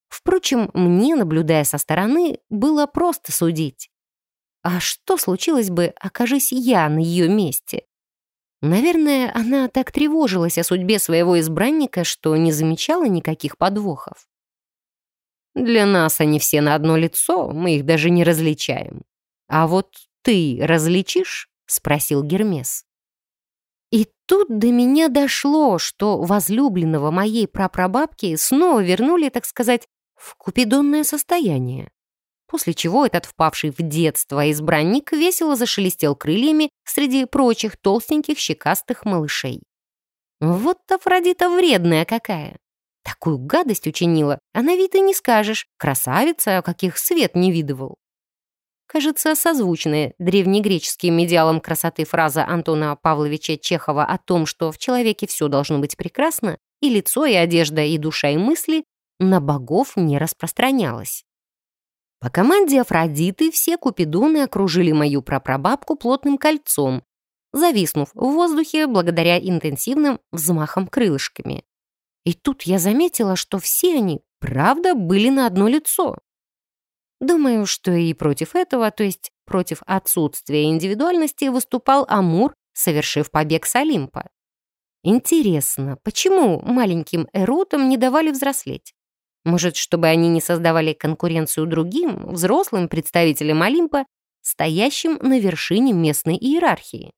Впрочем, мне, наблюдая со стороны, было просто судить. А что случилось бы, окажись я на ее месте? Наверное, она так тревожилась о судьбе своего избранника, что не замечала никаких подвохов. Для нас они все на одно лицо, мы их даже не различаем. А вот ты различишь? Спросил Гермес. Тут до меня дошло, что возлюбленного моей прапрабабки снова вернули, так сказать, в купидонное состояние. После чего этот впавший в детство избранник весело зашелестел крыльями среди прочих толстеньких щекастых малышей. Вот Афродита вредная какая. Такую гадость учинила, а на вид и не скажешь. Красавица, каких свет не видывал. Кажется, созвучная древнегреческим идеалам красоты фраза Антона Павловича Чехова о том, что в человеке все должно быть прекрасно, и лицо, и одежда, и душа, и мысли, на богов не распространялась. По команде Афродиты все купидоны окружили мою прапрабабку плотным кольцом, зависнув в воздухе благодаря интенсивным взмахам крылышками. И тут я заметила, что все они, правда, были на одно лицо. Думаю, что и против этого, то есть против отсутствия индивидуальности, выступал Амур, совершив побег с Олимпа. Интересно, почему маленьким эротам не давали взрослеть? Может, чтобы они не создавали конкуренцию другим, взрослым представителям Олимпа, стоящим на вершине местной иерархии?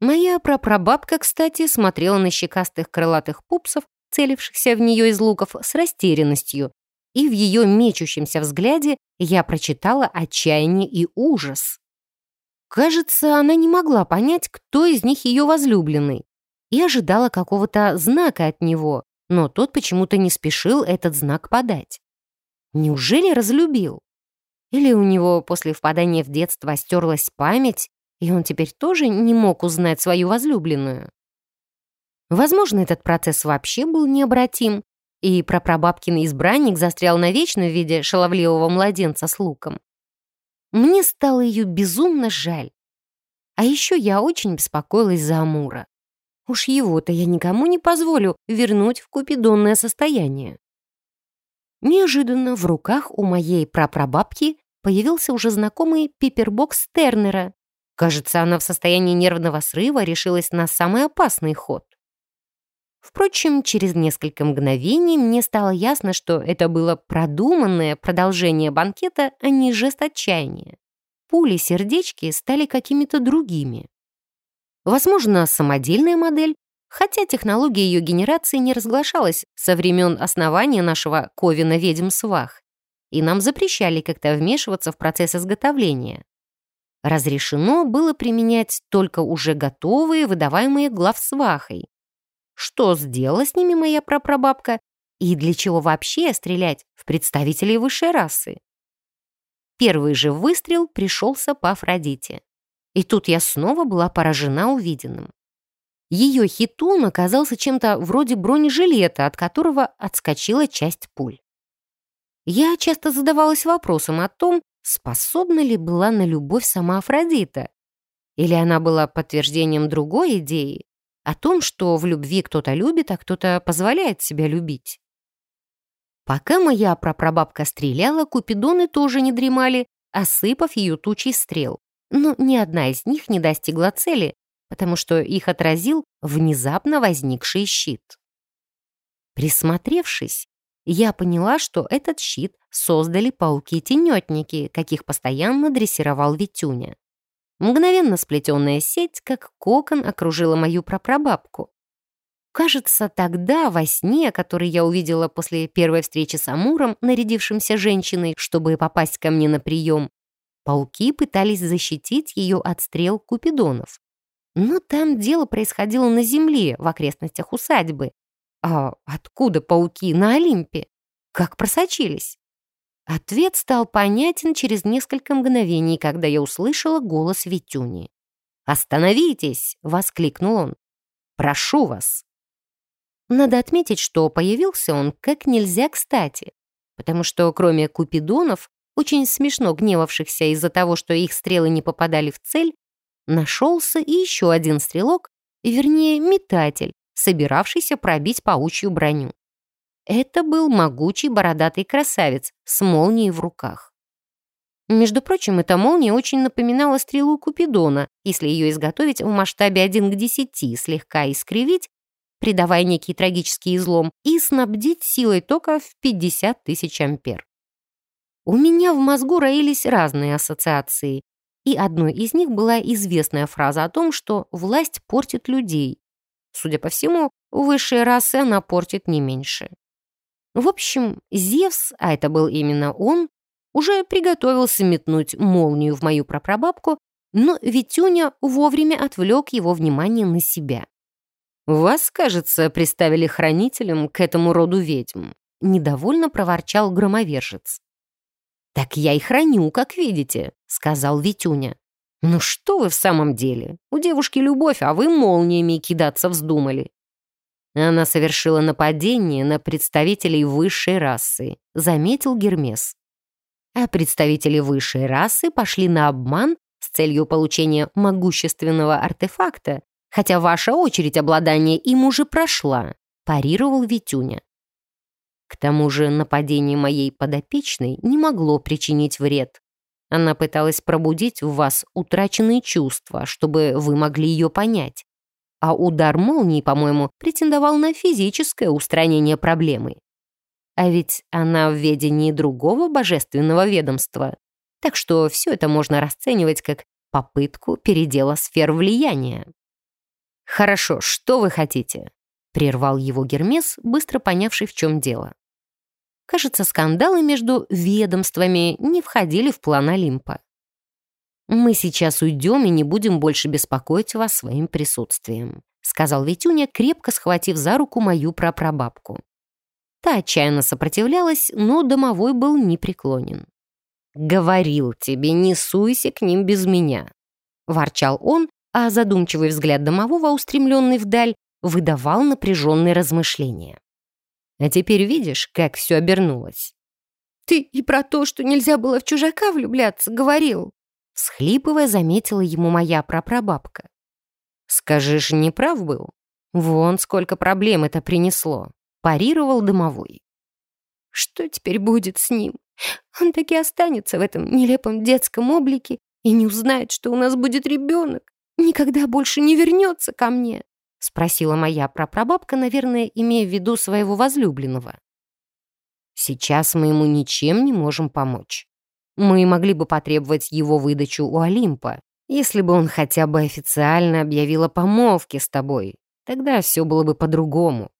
Моя прапрабабка, кстати, смотрела на щекастых крылатых пупсов, целившихся в нее из луков, с растерянностью, и в ее мечущемся взгляде я прочитала отчаяние и ужас. Кажется, она не могла понять, кто из них ее возлюбленный, и ожидала какого-то знака от него, но тот почему-то не спешил этот знак подать. Неужели разлюбил? Или у него после впадания в детство стерлась память, и он теперь тоже не мог узнать свою возлюбленную. Возможно, этот процесс вообще был необратим, и прапрабабкин избранник застрял навечно в виде шаловливого младенца с луком. Мне стало ее безумно жаль. А еще я очень беспокоилась за Амура. Уж его-то я никому не позволю вернуть в купидонное состояние. Неожиданно в руках у моей прапрабабки появился уже знакомый пипербокс Тернера, Кажется, она в состоянии нервного срыва решилась на самый опасный ход. Впрочем, через несколько мгновений мне стало ясно, что это было продуманное продолжение банкета, а не жест отчаяния. Пули-сердечки стали какими-то другими. Возможно, самодельная модель, хотя технология ее генерации не разглашалась со времен основания нашего Ковина ведьм свах, и нам запрещали как-то вмешиваться в процесс изготовления. Разрешено было применять только уже готовые, выдаваемые главсвахой. Что сделала с ними моя прапрабабка и для чего вообще стрелять в представителей высшей расы? Первый же выстрел пришелся по Афродите. И тут я снова была поражена увиденным. Ее хитун оказался чем-то вроде бронежилета, от которого отскочила часть пуль. Я часто задавалась вопросом о том, способна ли была на любовь сама Афродита? Или она была подтверждением другой идеи, о том, что в любви кто-то любит, а кто-то позволяет себя любить? Пока моя прапрабабка стреляла, купидоны тоже не дремали, осыпав ее тучей стрел. Но ни одна из них не достигла цели, потому что их отразил внезапно возникший щит. Присмотревшись, я поняла, что этот щит создали пауки-тенетники, каких постоянно дрессировал Витюня. Мгновенно сплетенная сеть, как кокон, окружила мою прапрабабку. Кажется, тогда, во сне, который я увидела после первой встречи с Амуром, нарядившимся женщиной, чтобы попасть ко мне на прием, пауки пытались защитить ее от стрел купидонов. Но там дело происходило на земле, в окрестностях усадьбы, а откуда пауки на Олимпе? Как просочились? Ответ стал понятен через несколько мгновений, когда я услышала голос Витюни. «Остановитесь!» — воскликнул он. «Прошу вас!» Надо отметить, что появился он как нельзя кстати, потому что кроме купидонов, очень смешно гневавшихся из-за того, что их стрелы не попадали в цель, нашелся и еще один стрелок, вернее, метатель, собиравшийся пробить паучью броню. Это был могучий бородатый красавец с молнией в руках. Между прочим, эта молния очень напоминала стрелу Купидона, если ее изготовить в масштабе 1 к 10, слегка искривить, придавая некий трагический излом, и снабдить силой тока в 50 тысяч ампер. У меня в мозгу роились разные ассоциации, и одной из них была известная фраза о том, что власть портит людей. Судя по всему, высшие расы она портит не меньше. В общем, Зевс, а это был именно он, уже приготовился метнуть молнию в мою прапрабабку, но Витюня вовремя отвлек его внимание на себя. «Вас, кажется, приставили хранителем к этому роду ведьм», недовольно проворчал громовержец. «Так я и храню, как видите», — сказал Витюня. «Ну что вы в самом деле? У девушки любовь, а вы молниями кидаться вздумали. Она совершила нападение на представителей высшей расы, заметил Гермес. А представители высшей расы пошли на обман с целью получения могущественного артефакта, хотя ваша очередь обладания им уже прошла, парировал Витюня. К тому же нападение моей подопечной не могло причинить вред. Она пыталась пробудить в вас утраченные чувства, чтобы вы могли ее понять а удар молнии, по-моему, претендовал на физическое устранение проблемы. А ведь она в ведении другого божественного ведомства, так что все это можно расценивать как попытку передела сфер влияния. «Хорошо, что вы хотите?» — прервал его Гермес, быстро понявший, в чем дело. Кажется, скандалы между ведомствами не входили в план Олимпа. «Мы сейчас уйдем и не будем больше беспокоить вас своим присутствием», сказал Витюня, крепко схватив за руку мою прапрабабку. Та отчаянно сопротивлялась, но домовой был непреклонен. «Говорил тебе, не суйся к ним без меня», — ворчал он, а задумчивый взгляд домового, устремленный вдаль, выдавал напряженные размышления. «А теперь видишь, как все обернулось?» «Ты и про то, что нельзя было в чужака влюбляться, говорил», Схлипывая, заметила ему моя прапрабабка. «Скажешь, не прав был? Вон сколько проблем это принесло», — парировал домовой. «Что теперь будет с ним? Он таки останется в этом нелепом детском облике и не узнает, что у нас будет ребенок. Никогда больше не вернется ко мне», — спросила моя прапрабабка, наверное, имея в виду своего возлюбленного. «Сейчас мы ему ничем не можем помочь. Мы могли бы потребовать его выдачу у Олимпа, если бы он хотя бы официально объявил о помолвке с тобой. Тогда все было бы по-другому.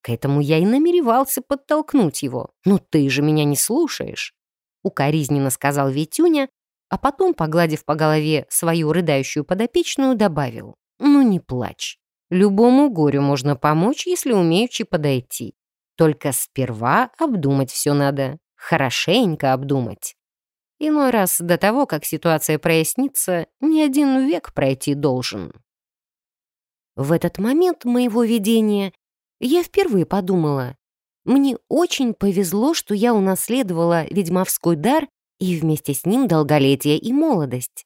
К этому я и намеревался подтолкнуть его. «Но ты же меня не слушаешь», — укоризненно сказал Витюня, а потом, погладив по голове свою рыдающую подопечную, добавил. «Ну не плачь. Любому горю можно помочь, если умеючи подойти. Только сперва обдумать все надо, хорошенько обдумать. Иной раз до того, как ситуация прояснится, не один век пройти должен. В этот момент моего видения я впервые подумала, мне очень повезло, что я унаследовала ведьмовской дар и вместе с ним долголетие и молодость.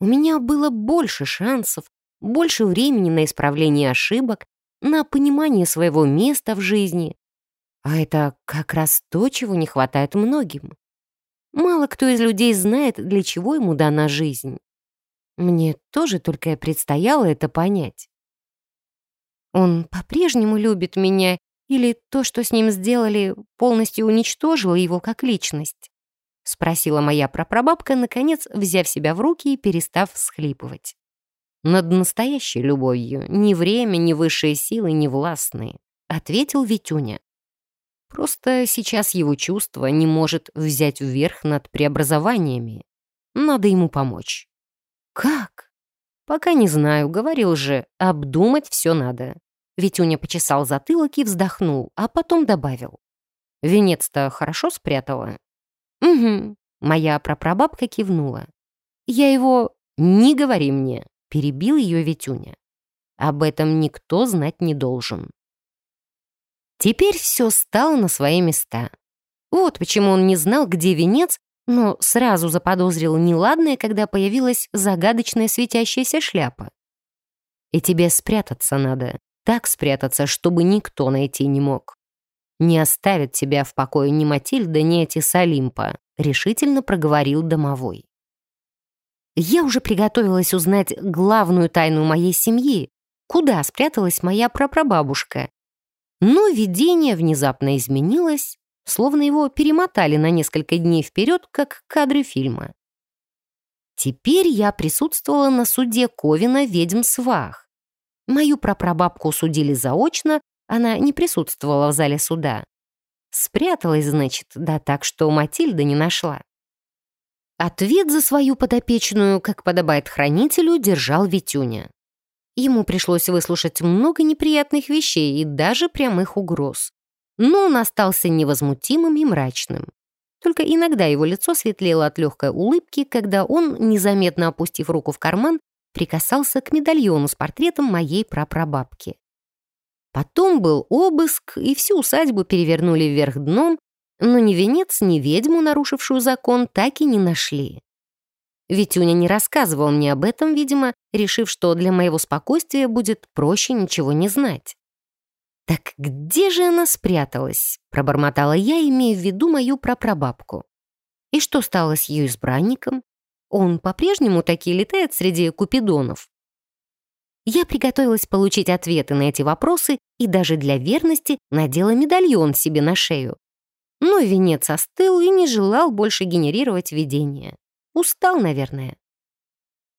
У меня было больше шансов, больше времени на исправление ошибок, на понимание своего места в жизни. А это как раз то, чего не хватает многим. Мало кто из людей знает, для чего ему дана жизнь. Мне тоже только предстояло это понять. Он по-прежнему любит меня, или то, что с ним сделали, полностью уничтожило его как личность? Спросила моя прапрабабка, наконец, взяв себя в руки и перестав всхлипывать. Над настоящей любовью ни время, ни высшие силы не властны, ответил Витюня. Просто сейчас его чувство не может взять вверх над преобразованиями. Надо ему помочь. Как? Пока не знаю, говорил же, обдумать все надо. Витюня почесал затылок и вздохнул, а потом добавил. Венец-то хорошо спрятала? Угу. Моя прапрабабка кивнула. Я его... Не говори мне, перебил ее Витюня. Об этом никто знать не должен. Теперь все стало на свои места. Вот почему он не знал, где венец, но сразу заподозрил неладное, когда появилась загадочная светящаяся шляпа. И тебе спрятаться надо, так спрятаться, чтобы никто найти не мог. Не оставят тебя в покое ни Матильда, ни эти Салимпа», решительно проговорил домовой. Я уже приготовилась узнать главную тайну моей семьи, куда спряталась моя прапрабабушка. Но видение внезапно изменилось, словно его перемотали на несколько дней вперед, как кадры фильма. Теперь я присутствовала на суде Ковина ведьм свах. Мою прапрабабку судили заочно, она не присутствовала в зале суда. Спряталась, значит, да так, что Матильда не нашла. Ответ за свою подопечную, как подобает хранителю, держал Витюня. Ему пришлось выслушать много неприятных вещей и даже прямых угроз. Но он остался невозмутимым и мрачным. Только иногда его лицо светлело от легкой улыбки, когда он, незаметно опустив руку в карман, прикасался к медальону с портретом моей прапрабабки. Потом был обыск, и всю усадьбу перевернули вверх дном, но ни венец, ни ведьму, нарушившую закон, так и не нашли. Витюня не рассказывал мне об этом, видимо, решив, что для моего спокойствия будет проще ничего не знать. «Так где же она спряталась?» — пробормотала я, имея в виду мою прапрабабку. «И что стало с ее избранником? Он по-прежнему таки летает среди купидонов?» Я приготовилась получить ответы на эти вопросы и даже для верности надела медальон себе на шею. Но венец остыл и не желал больше генерировать видение. Устал, наверное.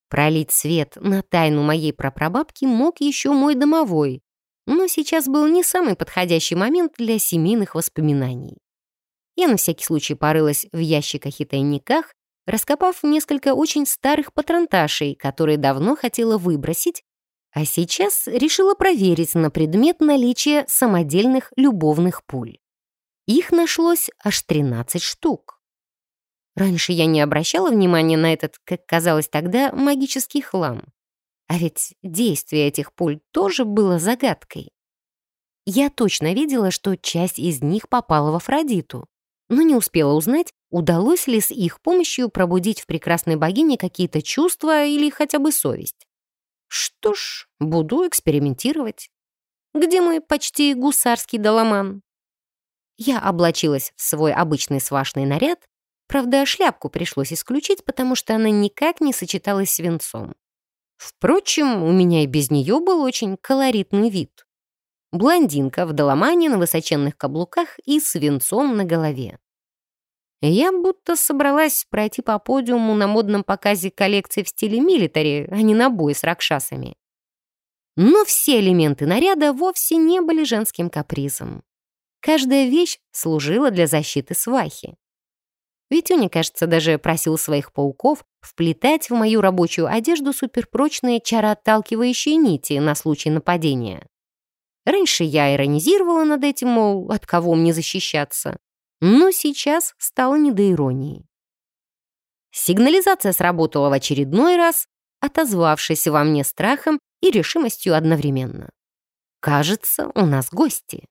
Пролить свет на тайну моей прапрабабки мог еще мой домовой, но сейчас был не самый подходящий момент для семейных воспоминаний. Я на всякий случай порылась в ящиках и тайниках, раскопав несколько очень старых патронташей, которые давно хотела выбросить, а сейчас решила проверить на предмет наличия самодельных любовных пуль. Их нашлось аж 13 штук. Раньше я не обращала внимания на этот, как казалось тогда, магический хлам. А ведь действие этих пуль тоже было загадкой. Я точно видела, что часть из них попала в Афродиту, но не успела узнать, удалось ли с их помощью пробудить в прекрасной богине какие-то чувства или хотя бы совесть. Что ж, буду экспериментировать. Где мой почти гусарский доломан? Я облачилась в свой обычный свашный наряд Правда, шляпку пришлось исключить, потому что она никак не сочеталась с венцом. Впрочем, у меня и без нее был очень колоритный вид. Блондинка в доломане на высоченных каблуках и с венцом на голове. Я будто собралась пройти по подиуму на модном показе коллекции в стиле милитари, а не на бой с ракшасами. Но все элементы наряда вовсе не были женским капризом. Каждая вещь служила для защиты свахи. Витюня, кажется, даже просил своих пауков вплетать в мою рабочую одежду суперпрочные чароотталкивающие нити на случай нападения. Раньше я иронизировала над этим, мол, от кого мне защищаться. Но сейчас стало не до иронии. Сигнализация сработала в очередной раз, отозвавшись во мне страхом и решимостью одновременно. Кажется, у нас гости.